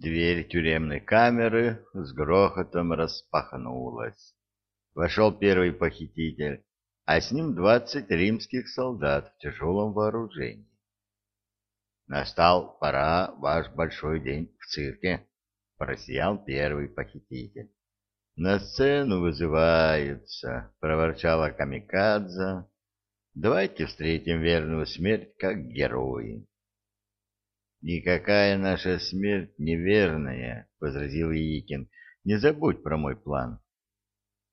Дверь тюремной камеры с грохотом распахнулась. Вошел первый похититель, а с ним двадцать римских солдат в тяжелом вооружении. «Настал пора ваш большой день в цирке», — просиял первый похититель. «На сцену вызываются», — проворчала Камикадзе. «Давайте встретим верную смерть как герои». «Никакая наша смерть неверная», — возразил Яикин. «Не забудь про мой план».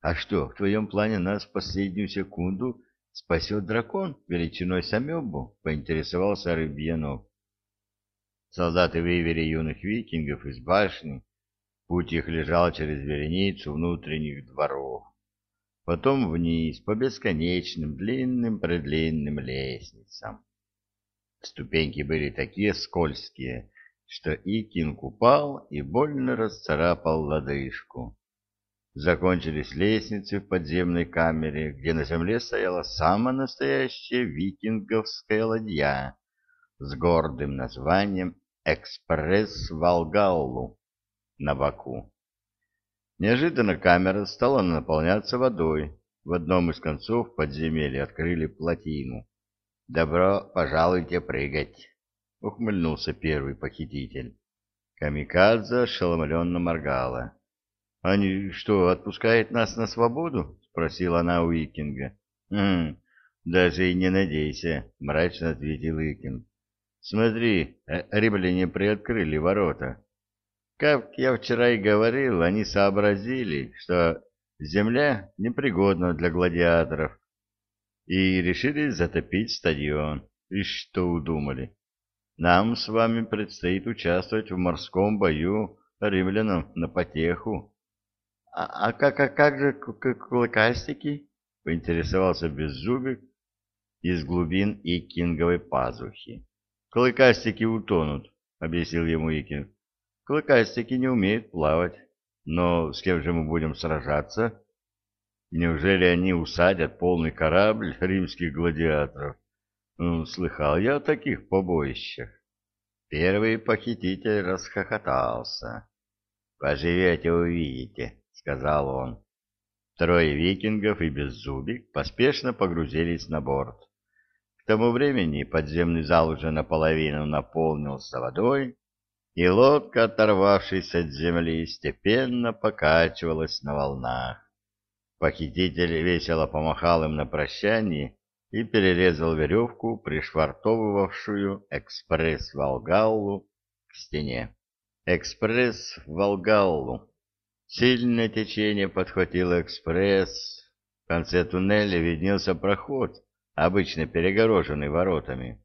«А что, в твоем плане нас в последнюю секунду спасет дракон величиной с амебу?» — поинтересовался Рыбьянов. Солдаты вывели юных викингов из башни, Путь их лежал через вереницу внутренних дворов, потом вниз по бесконечным длинным-предлинным лестницам. Ступеньки были такие скользкие, что Икинг упал и больно расцарапал лодыжку. Закончились лестницы в подземной камере, где на земле стояла самая настоящая викинговская ладья с гордым названием «Экспресс Волгаллу» на боку. Неожиданно камера стала наполняться водой. В одном из концов подземелья открыли плотину. «Добро пожалуйте прыгать!» — ухмыльнулся первый похититель. Камикадзе ошеломленно моргала. «Они что, отпускают нас на свободу?» — спросила она у Икинга. «Хм, даже и не надейся», — мрачно ответил Икинг. «Смотри, э, римляне приоткрыли ворота. Как я вчера и говорил, они сообразили, что земля непригодна для гладиаторов, и решили затопить стадион. И что удумали? Нам с вами предстоит участвовать в морском бою римлянам на потеху. — А, а как, а как же клыкастики? — поинтересовался Беззубик из глубин Икинговой пазухи. — Клыкастики утонут, — объяснил ему Икинг. Клыкастики не умеют плавать. Но с кем же мы будем сражаться? Неужели они усадят полный корабль римских гладиаторов? Ну, слыхал я о таких побоищах. Первый похититель расхохотался. «Поживете, увидите», — сказал он. Трое викингов и беззубик поспешно погрузились на борт. К тому времени подземный зал уже наполовину наполнился водой, и лодка, оторвавшись от земли, степенно покачивалась на волнах. Похититель весело помахал им на прощание и перерезал веревку, пришвартовывавшую экспресс Волгаллу к стене. Экспресс Волгаллу. Сильное течение подхватило экспресс. В конце туннеля виднелся проход, обычно перегороженный воротами.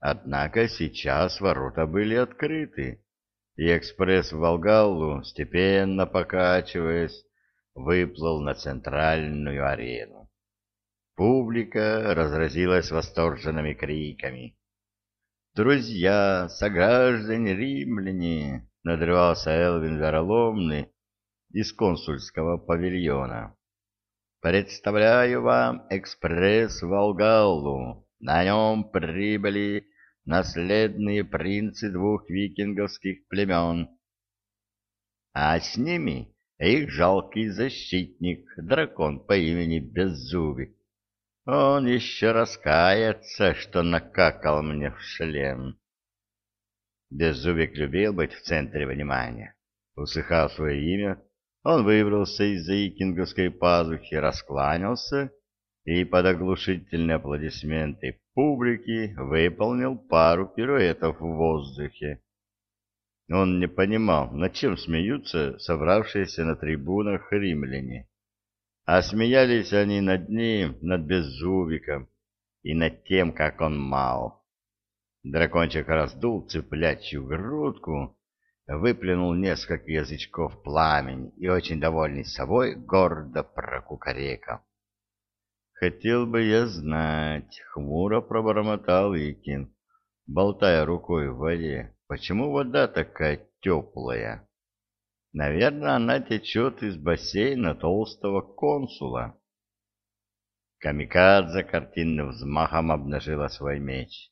Однако сейчас ворота были открыты, и экспресс в Волгаллу, степенно покачиваясь, выплыл на центральную арену. Публика разразилась восторженными криками. «Друзья, сограждане римляне!» — надрывался Элвин Вероломный из консульского павильона. «Представляю вам экспресс Волгаллу. На нем прибыли наследные принцы двух викинговских племен. А с ними их жалкий защитник, дракон по имени Беззубик. Он еще раскается, что накакал мне в шлем. Беззубик любил быть в центре внимания. Услыхав свое имя, он выбрался из-за икинговской пазухи, раскланялся и под оглушительные аплодисменты публики выполнил пару пируэтов в воздухе. Он не понимал, над чем смеются собравшиеся на трибунах римляне. А смеялись они над ним, над Беззубиком и над тем, как он мал. Дракончик раздул цыплячью грудку, выплюнул несколько язычков пламени и, очень довольный собой, гордо прокукарекал. Хотел бы я знать, хмуро пробормотал Икин, болтая рукой в воде, почему вода такая теплая? Наверное, она течет из бассейна толстого консула. Камикадзе картинным взмахом обнажила свой меч.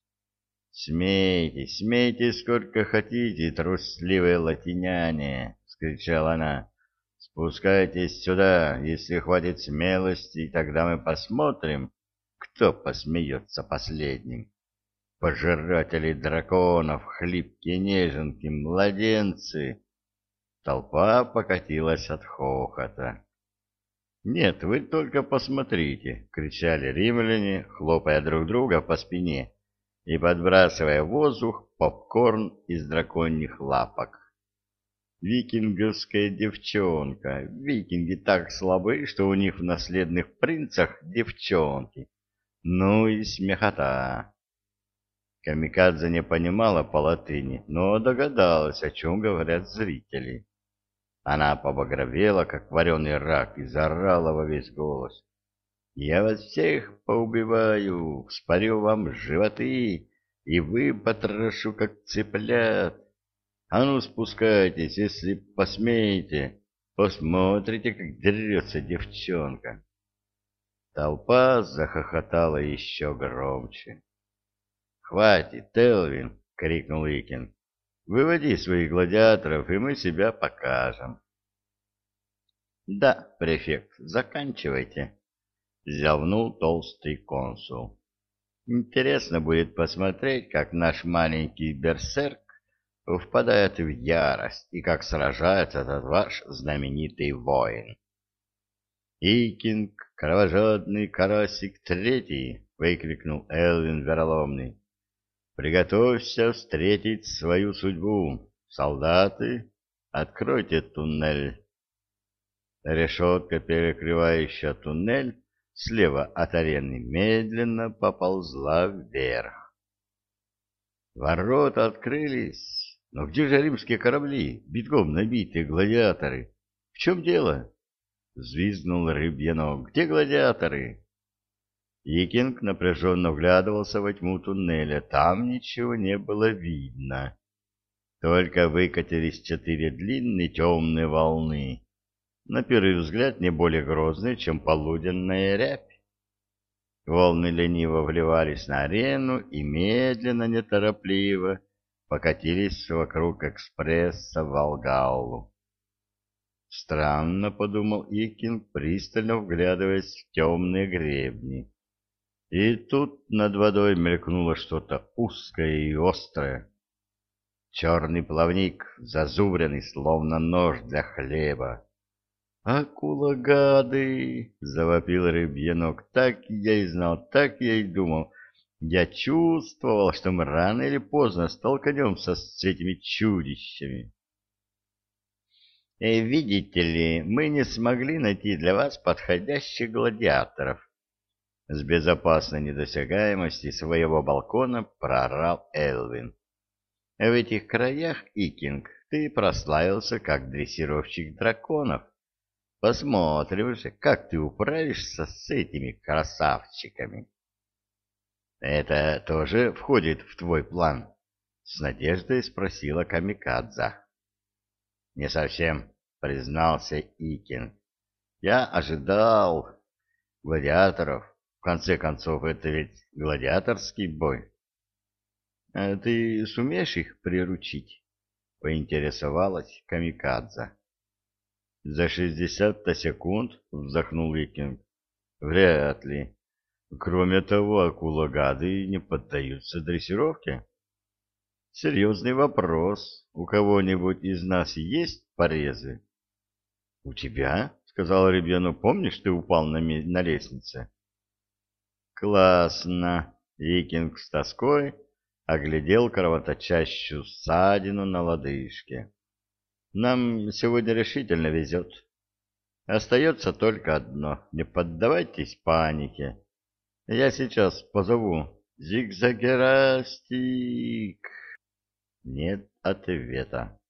Смейтесь, смейтесь сколько хотите, трусливые латиняне, — скричала она. Спускайтесь сюда, если хватит смелости, тогда мы посмотрим, кто посмеется последним. Пожиратели драконов, хлипкие неженки, младенцы. Толпа покатилась от хохота. «Нет, вы только посмотрите!» — кричали римляне, хлопая друг друга по спине и подбрасывая в воздух попкорн из драконьих лапок. Викинговская девчонка. Викинги так слабы, что у них в наследных принцах девчонки. Ну и смехота. Камикадзе не понимала по латыни, но догадалась, о чем говорят зрители. Она побагровела, как вареный рак, и заорала во весь голос. «Я вас всех поубиваю, вспорю вам животы и выпотрошу, как цыплят. А ну, спускайтесь, если посмеете, посмотрите, как дерется девчонка». Толпа захохотала еще громче. «Хватит, Телвин!» — крикнул Икин. Выводи своих гладиаторов, и мы себя покажем. — Да, префект, заканчивайте, — зявнул толстый консул. — Интересно будет посмотреть, как наш маленький берсерк впадает в ярость и как сражается этот ваш знаменитый воин. «Икинг, кровожадный карасик третий!» — выкрикнул Элвин Вероломный. Приготовься встретить свою судьбу. Солдаты, откройте туннель. Решетка, перекрывающая туннель, слева от арены медленно поползла вверх. Ворота открылись. Но где же римские корабли, битком набитые гладиаторы? В чем дело? Взвизгнул рыбьянок. Где гладиаторы? Икинг напряженно вглядывался во тьму туннеля. Там ничего не было видно. Только выкатились четыре длинные темные волны. На первый взгляд не более грозные, чем полуденная рябь. Волны лениво вливались на арену и медленно, неторопливо покатились вокруг экспресса в Волгаллу. Странно, — подумал Икинг, пристально вглядываясь в темные гребни. И тут над водой мелькнуло что-то узкое и острое. Черный плавник, зазубренный, словно нож для хлеба. «Акула-гады!» — завопил рыбьенок. «Так я и знал, так я и думал. Я чувствовал, что мы рано или поздно столкнемся с этими чудищами». «Э, «Видите ли, мы не смогли найти для вас подходящих гладиаторов», с безопасной недосягаемости своего балкона проорал Элвин. В этих краях, Икинг, ты прославился как дрессировщик драконов. Посмотрим же, как ты управишься с этими красавчиками. Это тоже входит в твой план? С надеждой спросила Камикадза. Не совсем, признался Икинг. Я ожидал гладиаторов, в конце концов, это ведь гладиаторский бой. А ты сумеешь их приручить? Поинтересовалась Камикадзе. За шестьдесят-то секунд вздохнул Викинг. Вряд ли. Кроме того, акулагады не поддаются дрессировке. Серьезный вопрос. У кого-нибудь из нас есть порезы? — У тебя? — сказал ребенок. — Помнишь, ты упал на, на лестнице? Классно. Викинг с тоской оглядел кровоточащую ссадину на лодыжке. Нам сегодня решительно везет. Остается только одно. Не поддавайтесь панике. Я сейчас позову. Зигзагерастик. Нет ответа.